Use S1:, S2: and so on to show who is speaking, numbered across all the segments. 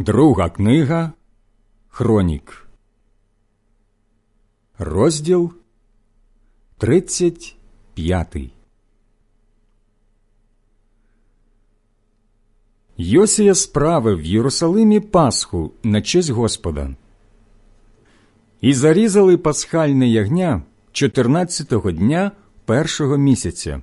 S1: Друга книга Хронік, розділ 35 Йосія справив в Єрусалимі Пасху на честь Господа. І зарізали пасхальне ягня 14-го дня першого місяця.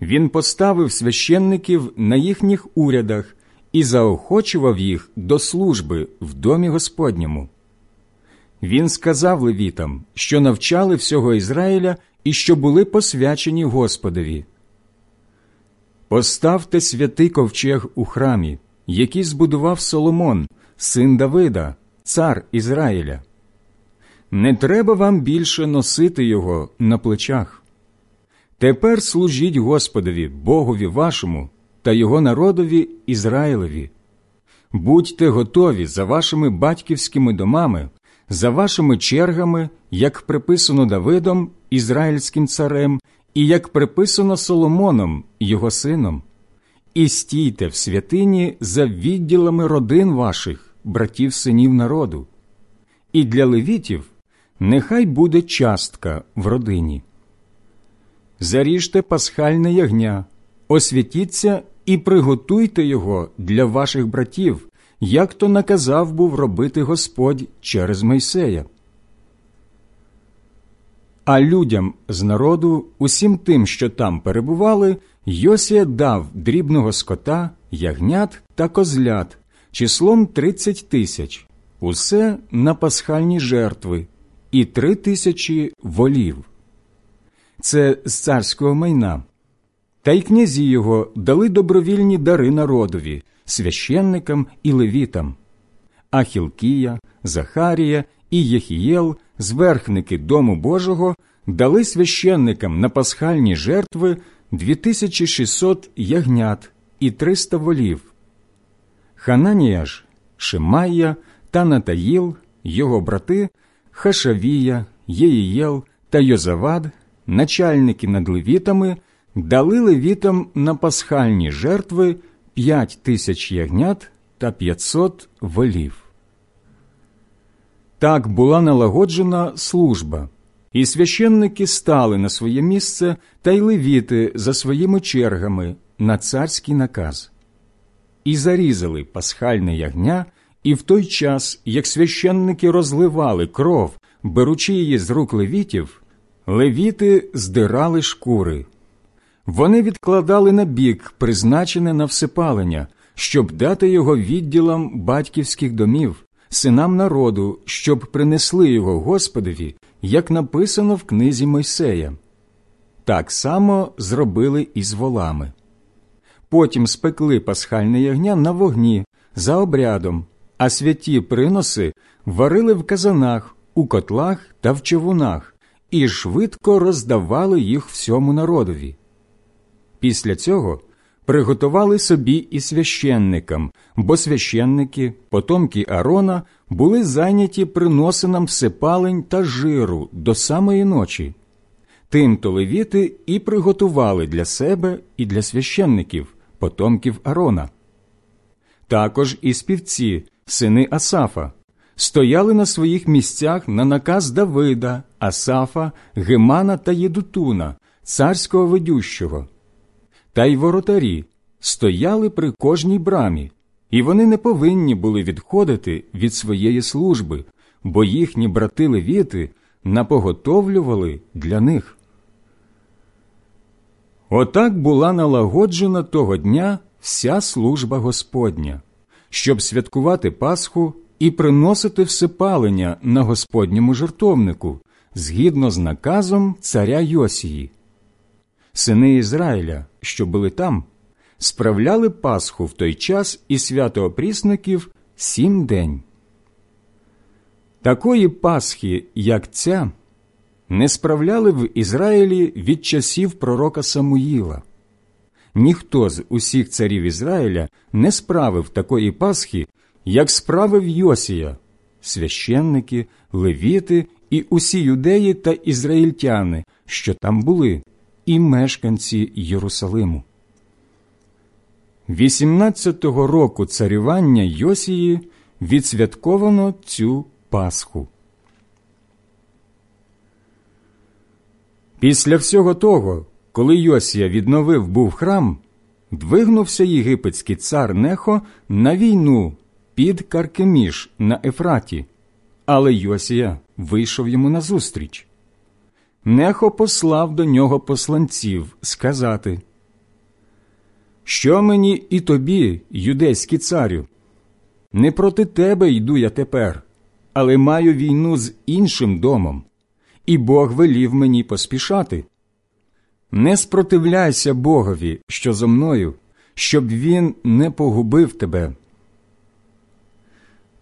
S1: Він поставив священників на їхніх урядах і заохочував їх до служби в домі Господньому. Він сказав левітам, що навчали всього Ізраїля і що були посвячені Господові. Поставте святий ковчег у храмі, який збудував Соломон, син Давида, цар Ізраїля. Не треба вам більше носити його на плечах. Тепер служіть Господові, Богові вашому та його народові Ізраїлеві. Будьте готові за вашими батьківськими домами, за вашими чергами, як приписано Давидом, ізраїльським царем, і як приписано Соломоном, його сином, і стійте в святині за відділами родин ваших, братів синів народу. І для левітів нехай буде частка в родині. Заріжте пасхальне ягня, освятіться і приготуйте його для ваших братів, як то наказав був робити Господь через Мойсея. А людям з народу, усім тим, що там перебували, Йосія дав дрібного скота, ягнят та козлят числом тридцять тисяч, усе на пасхальні жертви, і три тисячі волів. Це з царського майна. Та й князі його дали добровільні дари народові, священникам і левітам. А Хілкія, Захарія і Єхієл, зверхники Дому Божого, дали священникам на пасхальні жертви 2600 ягнят і 300 волів. Хананія ж, Шимайя та Натаїл, його брати, Хашавія, Єїєл та Йозавад, начальники над левітами, дали левітам на пасхальні жертви п'ять тисяч ягнят та п'ятсот волів. Так була налагоджена служба, і священники стали на своє місце та й левіти за своїми чергами на царський наказ. І зарізали пасхальне ягня, і в той час, як священники розливали кров, беручи її з рук левітів, левіти здирали шкури. Вони відкладали на бік призначене на всепалення, щоб дати його відділам батьківських домів, синам народу, щоб принесли його Господові, як написано в книзі Мойсея. Так само зробили і з волами. Потім спекли пасхальне ягня на вогні за обрядом, а святі приноси варили в казанах, у котлах та в човунах і швидко роздавали їх всьому народові. Після цього приготували собі і священникам, бо священники, потомки Арона, були зайняті приносинам всепалень та жиру до самої ночі. Тим-то левіти і приготували для себе і для священників, потомків Арона. Також і співці, сини Асафа, стояли на своїх місцях на наказ Давида, Асафа, Гемана та Єдутуна, царського ведющого та й воротарі стояли при кожній брамі, і вони не повинні були відходити від своєї служби, бо їхні брати левіти напоготовлювали для них. Отак була налагоджена того дня вся служба Господня, щоб святкувати Пасху і приносити всепалення на Господньому жертовнику згідно з наказом царя Йосії сини Ізраїля, що були там, справляли Пасху в той час і свято опрісників сім день. Такої Пасхи, як ця, не справляли в Ізраїлі від часів пророка Самуїла. Ніхто з усіх царів Ізраїля не справив такої Пасхи, як справив Йосія, священники, левіти і усі юдеї та ізраїльтяни, що там були і мешканці Єрусалиму. 18-го року царювання Йосії відсвятковано цю Пасху. Після всього того, коли Йосія відновив був храм, двигнувся єгипетський цар Нехо на війну під Каркеміш на Ефраті, але Йосія вийшов йому назустріч. Нехо послав до нього посланців сказати Що мені і тобі, юдейський царю? Не проти тебе йду я тепер, але маю війну з іншим домом, і Бог велів мені поспішати. Не спротивляйся Богові, що зо мною, щоб він не погубив тебе.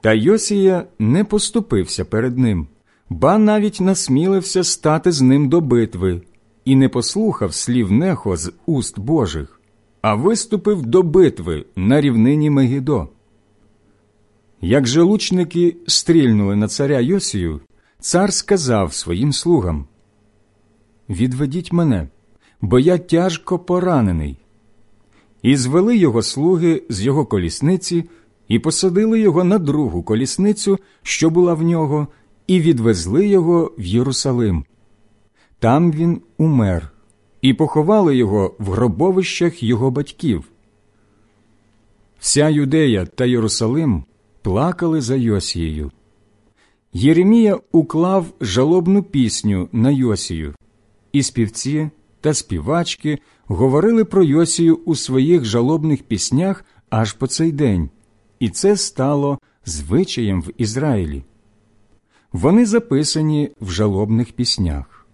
S1: Та Йосія не поступився перед ним, ба навіть насмілився стати з ним до битви, і не послухав слів нехо з уст Божих, а виступив до битви на рівнині Мегідо. Як же лучники стрільнули на царя Йосію, цар сказав своїм слугам Відведіть мене, бо я тяжко поранений. І звели його слуги з його колісниці і посадили його на другу колісницю, що була в нього, і відвезли його в Єрусалим. Там він умер, і поховали його в гробовищах його батьків. Вся Юдея та Єрусалим плакали за Йосією. Єремія уклав жалобну пісню на Йосію, і співці та співачки говорили про Йосію у своїх жалобних піснях аж по цей день, і це стало звичаєм в Ізраїлі. Вони записані в жалобних піснях.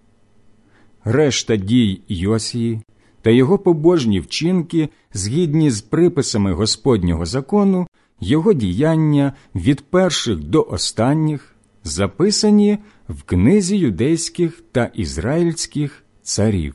S1: Решта дій Йосії та його побожні вчинки, згідні з приписами Господнього закону, його діяння від перших до останніх записані в книзі юдейських та ізраїльських царів.